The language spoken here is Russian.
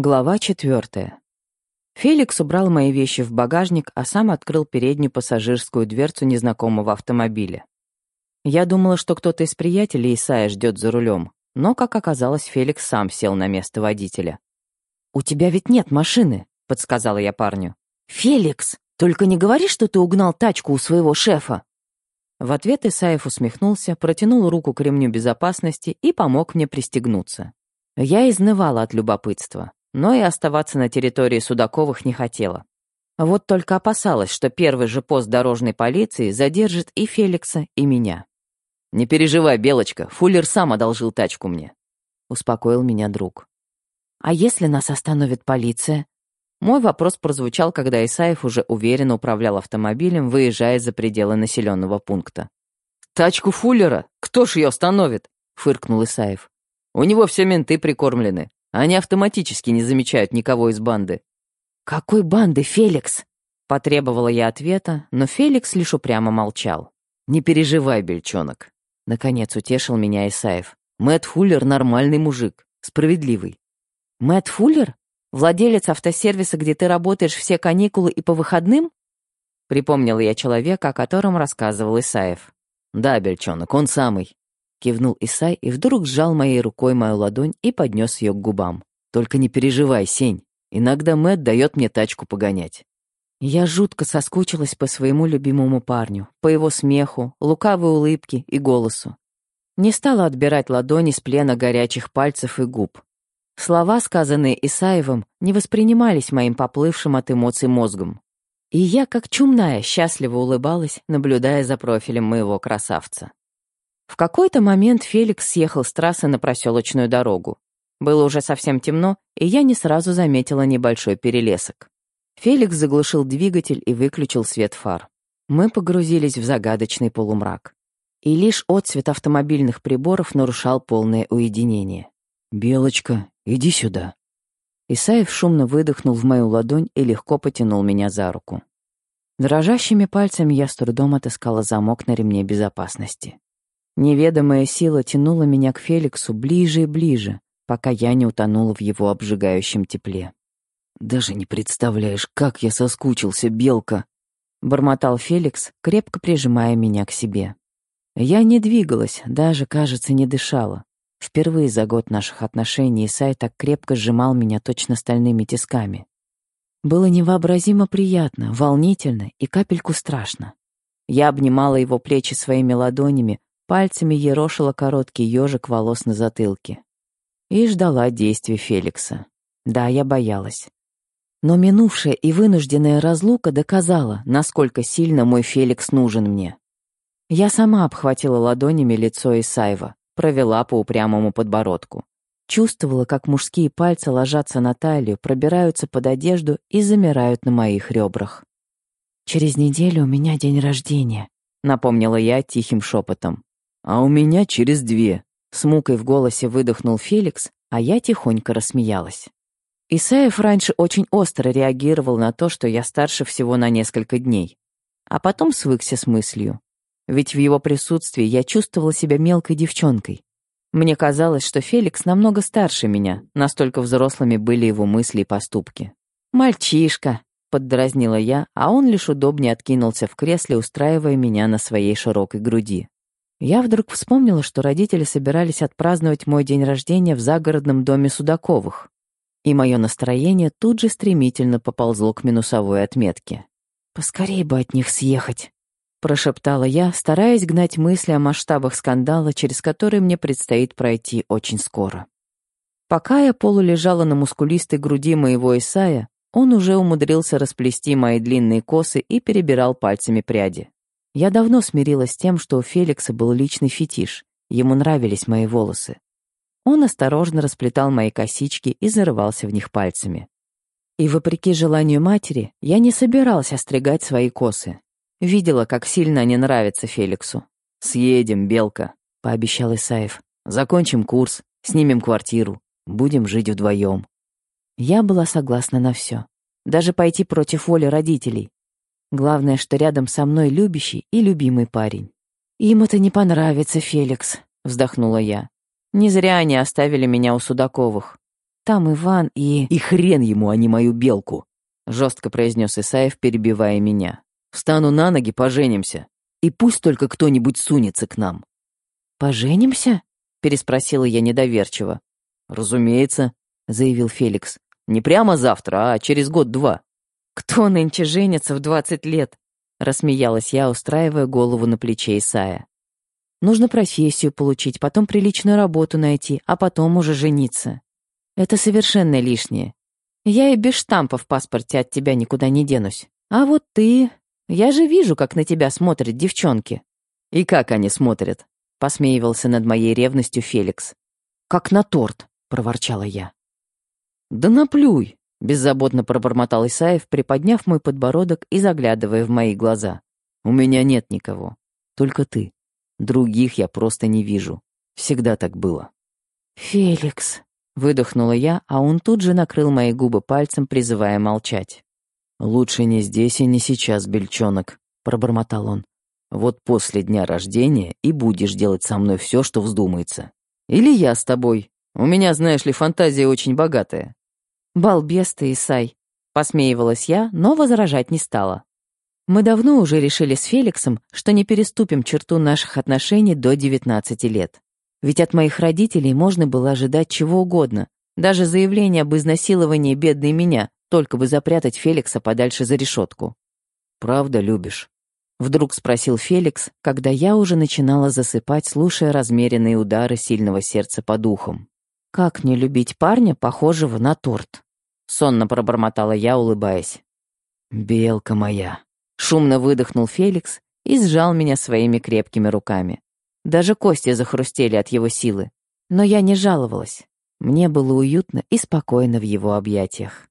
Глава четвертая. Феликс убрал мои вещи в багажник, а сам открыл переднюю пассажирскую дверцу незнакомого автомобиля. Я думала, что кто-то из приятелей Исая ждет за рулем, но, как оказалось, Феликс сам сел на место водителя. «У тебя ведь нет машины», — подсказала я парню. «Феликс, только не говори, что ты угнал тачку у своего шефа». В ответ Исаев усмехнулся, протянул руку к ремню безопасности и помог мне пристегнуться. Я изнывала от любопытства но и оставаться на территории Судаковых не хотела. Вот только опасалась, что первый же пост дорожной полиции задержит и Феликса, и меня. «Не переживай, Белочка, Фуллер сам одолжил тачку мне», — успокоил меня друг. «А если нас остановит полиция?» Мой вопрос прозвучал, когда Исаев уже уверенно управлял автомобилем, выезжая за пределы населенного пункта. «Тачку Фуллера? Кто ж ее остановит?» — фыркнул Исаев. «У него все менты прикормлены. Они автоматически не замечают никого из банды. «Какой банды, Феликс?» Потребовала я ответа, но Феликс лишь упрямо молчал. «Не переживай, бельчонок», — наконец утешил меня Исаев. Мэтт Фуллер нормальный мужик, справедливый». «Мэтт Фуллер? Владелец автосервиса, где ты работаешь все каникулы и по выходным?» Припомнила я человека, о котором рассказывал Исаев. «Да, бельчонок, он самый. Кивнул Исай и вдруг сжал моей рукой мою ладонь и поднес ее к губам. «Только не переживай, Сень. Иногда Мэт дает мне тачку погонять». Я жутко соскучилась по своему любимому парню, по его смеху, лукавой улыбке и голосу. Не стала отбирать ладони с плена горячих пальцев и губ. Слова, сказанные Исаевым, не воспринимались моим поплывшим от эмоций мозгом. И я, как чумная, счастливо улыбалась, наблюдая за профилем моего красавца. В какой-то момент Феликс съехал с трассы на проселочную дорогу. Было уже совсем темно, и я не сразу заметила небольшой перелесок. Феликс заглушил двигатель и выключил свет фар. Мы погрузились в загадочный полумрак. И лишь отсвет автомобильных приборов нарушал полное уединение. «Белочка, иди сюда». Исаев шумно выдохнул в мою ладонь и легко потянул меня за руку. Дрожащими пальцами я с трудом отыскала замок на ремне безопасности. Неведомая сила тянула меня к Феликсу ближе и ближе, пока я не утонула в его обжигающем тепле. «Даже не представляешь, как я соскучился, белка!» — бормотал Феликс, крепко прижимая меня к себе. Я не двигалась, даже, кажется, не дышала. Впервые за год наших отношений Исай так крепко сжимал меня точно стальными тисками. Было невообразимо приятно, волнительно и капельку страшно. Я обнимала его плечи своими ладонями, Пальцами ерошила короткий ежик волос на затылке. И ждала действий Феликса. Да, я боялась. Но минувшая и вынужденная разлука доказала, насколько сильно мой Феликс нужен мне. Я сама обхватила ладонями лицо Исаева, провела по упрямому подбородку. Чувствовала, как мужские пальцы ложатся на талию, пробираются под одежду и замирают на моих ребрах. «Через неделю у меня день рождения», — напомнила я тихим шепотом. «А у меня через две», — с мукой в голосе выдохнул Феликс, а я тихонько рассмеялась. Исаев раньше очень остро реагировал на то, что я старше всего на несколько дней, а потом свыкся с мыслью. Ведь в его присутствии я чувствовала себя мелкой девчонкой. Мне казалось, что Феликс намного старше меня, настолько взрослыми были его мысли и поступки. «Мальчишка», — поддразнила я, а он лишь удобнее откинулся в кресле, устраивая меня на своей широкой груди. Я вдруг вспомнила, что родители собирались отпраздновать мой день рождения в загородном доме Судаковых, и мое настроение тут же стремительно поползло к минусовой отметке. «Поскорей бы от них съехать», — прошептала я, стараясь гнать мысли о масштабах скандала, через который мне предстоит пройти очень скоро. Пока я полулежала на мускулистой груди моего Исая, он уже умудрился расплести мои длинные косы и перебирал пальцами пряди. Я давно смирилась с тем, что у Феликса был личный фетиш, ему нравились мои волосы. Он осторожно расплетал мои косички и зарывался в них пальцами. И вопреки желанию матери, я не собиралась остригать свои косы. Видела, как сильно они нравятся Феликсу. «Съедем, Белка», — пообещал Исаев. «Закончим курс, снимем квартиру, будем жить вдвоем». Я была согласна на все. Даже пойти против воли родителей. Главное, что рядом со мной любящий и любимый парень. «Им это не понравится, Феликс», — вздохнула я. «Не зря они оставили меня у Судаковых. там Иван и...» «И хрен ему, а не мою белку!» — жестко произнес Исаев, перебивая меня. «Встану на ноги, поженимся. И пусть только кто-нибудь сунется к нам». «Поженимся?» — переспросила я недоверчиво. «Разумеется», — заявил Феликс. «Не прямо завтра, а через год-два». «Кто нынче женится в двадцать лет?» — рассмеялась я, устраивая голову на плече Исая. «Нужно профессию получить, потом приличную работу найти, а потом уже жениться. Это совершенно лишнее. Я и без штампа в паспорте от тебя никуда не денусь. А вот ты... Я же вижу, как на тебя смотрят девчонки». «И как они смотрят?» — посмеивался над моей ревностью Феликс. «Как на торт», — проворчала я. «Да наплюй!» Беззаботно пробормотал Исаев, приподняв мой подбородок и заглядывая в мои глаза. «У меня нет никого. Только ты. Других я просто не вижу. Всегда так было». «Феликс», — выдохнула я, а он тут же накрыл мои губы пальцем, призывая молчать. «Лучше не здесь и не сейчас, бельчонок», — пробормотал он. «Вот после дня рождения и будешь делать со мной все, что вздумается. Или я с тобой. У меня, знаешь ли, фантазия очень богатая. «Балбес ты, Исай!» — посмеивалась я, но возражать не стала. Мы давно уже решили с Феликсом, что не переступим черту наших отношений до 19 лет. Ведь от моих родителей можно было ожидать чего угодно, даже заявление об изнасиловании бедной меня, только бы запрятать Феликса подальше за решетку. «Правда любишь?» Вдруг спросил Феликс, когда я уже начинала засыпать, слушая размеренные удары сильного сердца по духам. Как не любить парня, похожего на торт? Сонно пробормотала я, улыбаясь. «Белка моя!» Шумно выдохнул Феликс и сжал меня своими крепкими руками. Даже кости захрустели от его силы. Но я не жаловалась. Мне было уютно и спокойно в его объятиях.